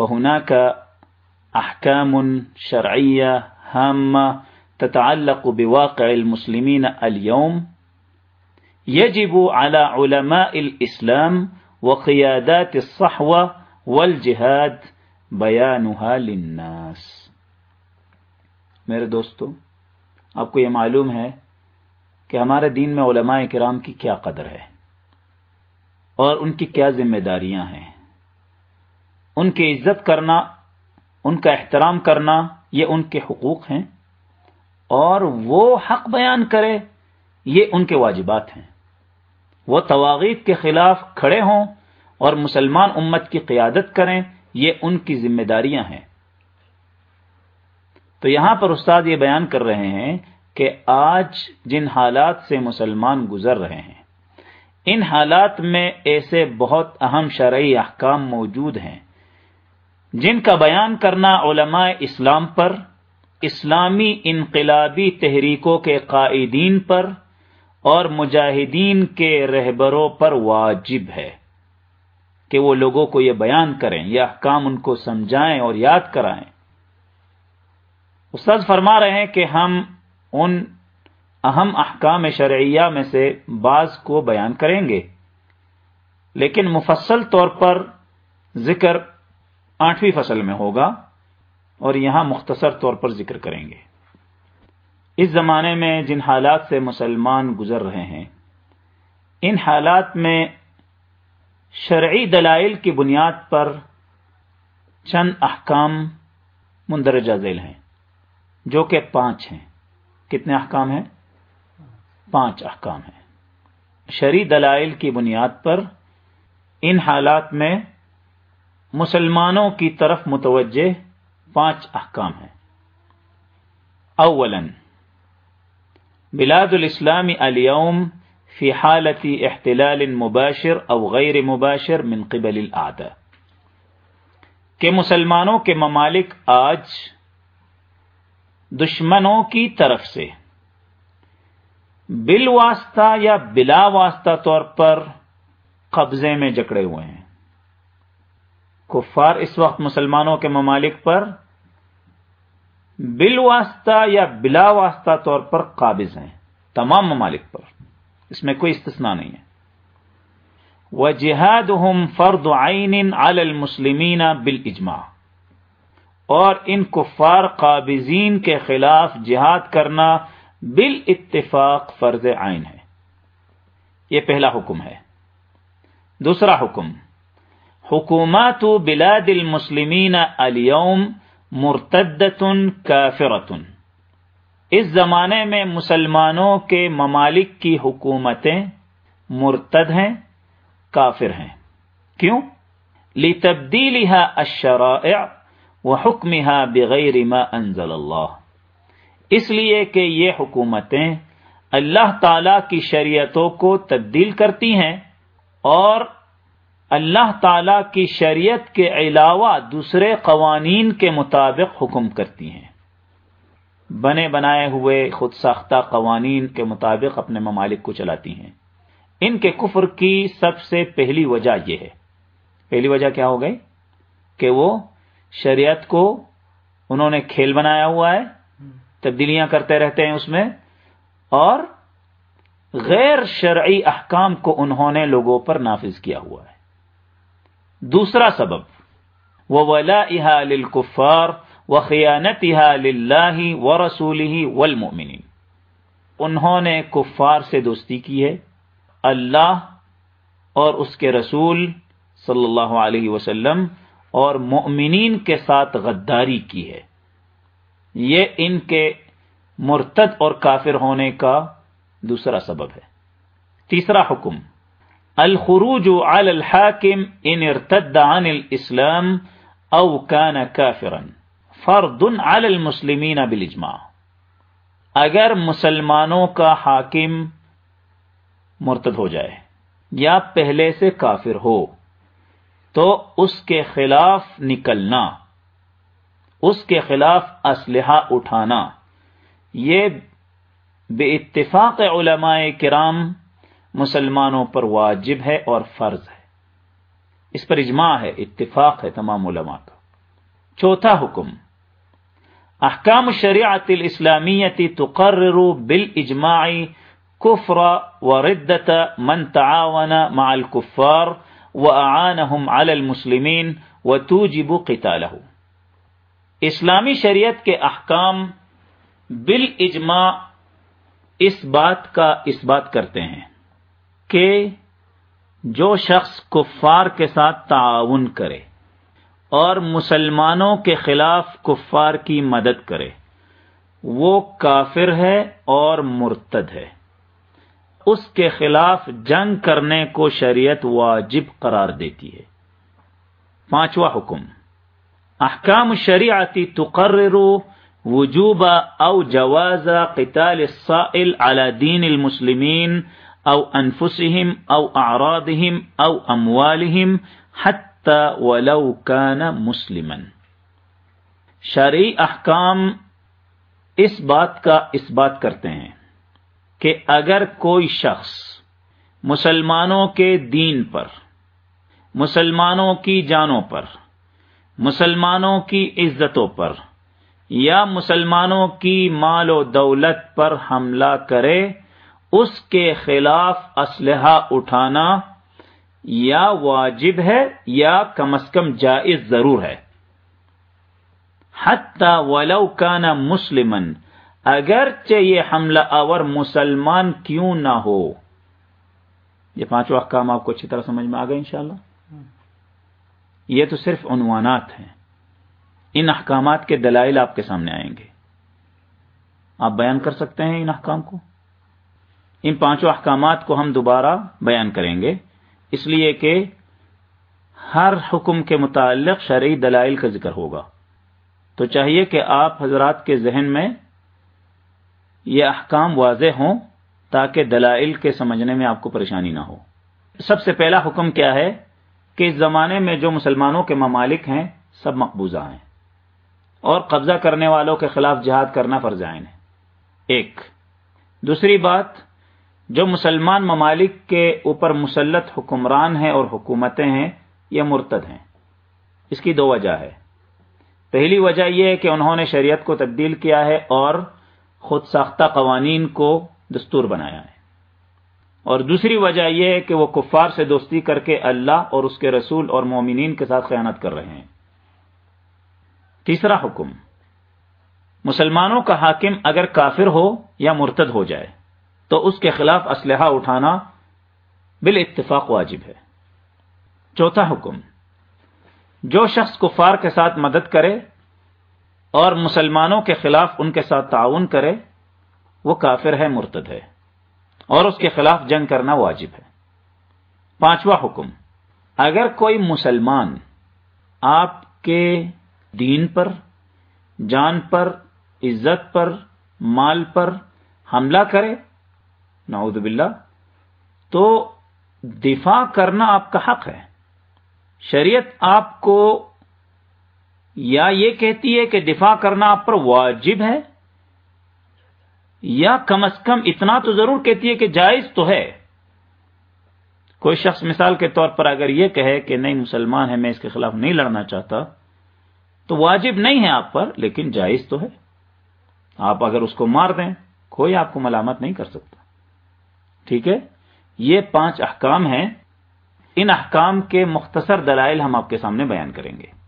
فهناك أحكام شرعية هامة تتعلق بواقع المسلمين اليوم يجب على علماء الإسلام وقيادات الصحوة والجهاد بيانها للناس. میرے دوستو، آپ کو یہ معلوم ہے کہ ہمارے دین میں علماء کرام کی کیا قدر ہے اور ان کی کیا ذمہ داریاں ہیں۔ ان کی عزت کرنا، ان کا احترام کرنا، یہ ان کے حقوق ہیں اور وہ حق بیان کرے، یہ ان کے واجبات ہیں۔ وہ تواغیت کے خلاف کھڑے ہوں اور مسلمان امت کی قیادت کریں، یہ ان کی ذمہ داریاں ہیں۔ تو یہاں پر استاد یہ بیان کر رہے ہیں کہ آج جن حالات سے مسلمان گزر رہے ہیں، ان حالات میں ایسے بہت اہم شرعی احکام موجود ہیں۔ جن کا بیان کرنا علماء اسلام پر، اسلامی انقلابی تحریکوں کے قائدین پر اور مجاہدین کے رہبروں پر واجب ہے کہ وہ لوگوں کو یہ بیان کریں یہ احکام ان کو سمجھائیں اور یاد کرائیں۔ استاد فرما رہے ہیں کہ ہم ان اہم احکام شرعیہ میں سے بعض کو بیان کریں گے، لیکن مفصل طور پر ذکر آٹھویں فصل میں ہوگا اور یہاں مختصر طور پر ذکر کریں گے۔ اس زمانے میں جن حالات سے مسلمان گزر رہے ہیں، ان حالات میں شرعی دلائل کی بنیاد پر چند احکام مندرجہ ذیل ہیں، جو کہ پانچ ہیں۔ کتنے احکام ہیں؟ پانچ احکام ہیں۔ شرع دلائل کی بنیاد پر ان حالات میں مسلمانوں کی طرف متوجہ پانچ احکام ہیں۔ اولا، بلاد الاسلام اليوم فی حالت احتلال مباشر او غیر مباشر من قبل الاعداء کہ مسلمانوں کے ممالک آج دشمنوں کی طرف سے بل واسطہ یا بلا واسطہ طور پر قبضے میں جکڑے ہوئے ہیں۔ کفار اس وقت مسلمانوں کے ممالک پر بل واسطہ یا بلا واسطہ طور پر قابض ہیں، تمام ممالک پر۔ اس میں کوئی استثنا نہیں ہے۔ وہ جہاد ہم فرد آئین المسلمین بال اور ان کفار قابضین کے خلاف جہاد کرنا بال اتفاق فرض عین ہے۔ یہ پہلا حکم ہے۔ دوسرا حکم۔ حکومات بلاد المسلمین اليوم مرتدتن کافرتن۔ اس زمانے میں مسلمانوں کے ممالک کی حکومتیں مرتد ہیں، کافر ہیں۔ کیوں؟ لی تبدیلی الشرائع وہ حکم بغیر ما انزل اللہ۔ اس لیے کہ یہ حکومتیں اللہ تعالی کی شریعتوں کو تبدیل کرتی ہیں اور اللہ تعالی کی شریعت کے علاوہ دوسرے قوانین کے مطابق حکم کرتی ہیں۔ بنے بنائے ہوئے خود ساختہ قوانین کے مطابق اپنے ممالک کو چلاتی ہیں۔ ان کے کفر کی سب سے پہلی وجہ یہ ہے۔ پہلی وجہ کیا ہو گئی؟ کہ وہ شریعت کو انہوں نے کھیل بنایا ہوا ہے، تبدیلیاں کرتے رہتے ہیں اس میں، اور غیر شرعی احکام کو انہوں نے لوگوں پر نافذ کیا ہوا ہے۔ دوسرا سبب وہ ولا للکفار و خیانت لاہ و رسول ہی انہوں نے کفار سے دوستی کی ہے، اللہ اور اس کے رسول صلی اللہ علیہ وسلم اور مؤمنین کے ساتھ غداری کی ہے۔ یہ ان کے مرتد اور کافر ہونے کا دوسرا سبب ہے۔ تیسرا حکم الخروج على الحاكم ان ارتد عن الاسلام او كان كافرا. فرض على المسلمین بالاجماع اگر مسلمانوں کا حاکم مرتد ہو جائے یا پہلے سے کافر ہو، تو اس کے خلاف نکلنا، اس کے خلاف اسلحہ اٹھانا، یہ بے اتفاق علماء کرام مسلمانوں پر واجب ہے اور فرض ہے۔ اس پر اجماع ہے، اتفاق ہے تمام علماء کا۔ چوتھا حکم، احکام الشریعت الاسلامیتی تقرر بالاجماع کفر وردت من تعاون مع الكفار واعانهم على المسلمین وتوجب قتاله اسلامی شریعت کے احکام بالاجماع اس بات کا، اس بات کرتے ہیں۔ کہ جو شخص کفار کے ساتھ تعاون کرے اور مسلمانوں کے خلاف کفار کی مدد کرے، وہ کافر ہے اور مرتد ہے۔ اس کے خلاف جنگ کرنے کو شریعت واجب قرار دیتی ہے۔ پانچواں حکم، احکام شریعتی تقرر وجوب او جواز قتال الصائل على دین المسلمین او انفسهم او اعراضهم او اموالهم حتى ولو كان مسلما۔ شرعی احکام اس بات کا اس بات کرتے ہیں کہ اگر کوئی شخص مسلمانوں کے دین پر، مسلمانوں کی جانوں پر، مسلمانوں کی عزتوں پر یا مسلمانوں کی مال و دولت پر حملہ کرے اس کے خلاف اسلحہ اٹھانا یا واجب ہے یا کم از کم جائز ضرور ہے۔ حتی ولو کان مسلمن اگرچہ یہ حملہ آور مسلمان کیوں نہ ہو۔ یہ پانچوں احکام آپ کو اچھی طرح سمجھ میں آ گئے انشاءاللہ۔ یہ تو صرف عنوانات ہیں۔ ان احکامات کے دلائل آپ کے سامنے آئیں گے۔ آپ بیان کر سکتے ہیں ان احکام کو؟ ان پانچوں احکامات کو ہم دوبارہ بیان کریں گے۔ اس لیے کہ ہر حکم کے متعلق شرعی دلائل کا ذکر ہوگا۔ تو چاہیے کہ آپ حضرات کے ذہن میں یہ احکام واضح ہوں تاکہ دلائل کے سمجھنے میں آپ کو پریشانی نہ ہو۔ سب سے پہلا حکم کیا ہے کہ اس زمانے میں جو مسلمانوں کے ممالک ہیں، سب مقبوضہ ہیں۔ اور قبضہ کرنے والوں کے خلاف جہاد کرنا فرض عائن ہے۔ ایک۔ دوسری بات جو مسلمان ممالک کے اوپر مسلط حکمران ہیں اور حکومتیں ہیں، یہ مرتد ہیں۔ اس کی دو وجہ ہے۔ پہلی وجہ یہ ہے کہ انہوں نے شریعت کو تبدیل کیا ہے اور خود ساختہ قوانین کو دستور بنایا ہے۔ اور دوسری وجہ یہ ہے کہ وہ کفار سے دوستی کر کے اللہ اور اس کے رسول اور مومنین کے ساتھ خیانت کر رہے ہیں۔ تیسرا حکم۔ مسلمانوں کا حاکم اگر کافر ہو یا مرتد ہو جائے۔ تو اس کے خلاف اسلحہ اٹھانا بال اتفاق واجب ہے۔ چوتھا حکم، جو شخص کفار کے ساتھ مدد کرے اور مسلمانوں کے خلاف ان کے ساتھ تعاون کرے، وہ کافر ہے، مرتد ہے۔ اور اس کے خلاف جنگ کرنا واجب ہے۔ پانچواں حکم، اگر کوئی مسلمان آپ کے دین پر، جان پر، عزت پر، مال پر حملہ کرے نعوذ باللہ۔ تو دفاع کرنا آپ کا حق ہے۔ شریعت آپ کو یا یہ کہتی ہے کہ دفاع کرنا آپ پر واجب ہے، یا کم از کم اتنا تو ضرور کہتی ہے کہ جائز تو ہے۔ کوئی شخص مثال کے طور پر اگر یہ کہے کہ نہیں، مسلمان ہے میں اس کے خلاف نہیں لڑنا چاہتا، تو واجب نہیں ہے آپ پر، لیکن جائز تو ہے۔ آپ اگر اس کو مار دیں، کوئی آپ کو ملامت نہیں کر سکتا۔ ٹھیک ہے؟ یہ پانچ احکام ہیں۔ ان احکام کے مختصر دلائل ہم آپ کے سامنے بیان کریں گے۔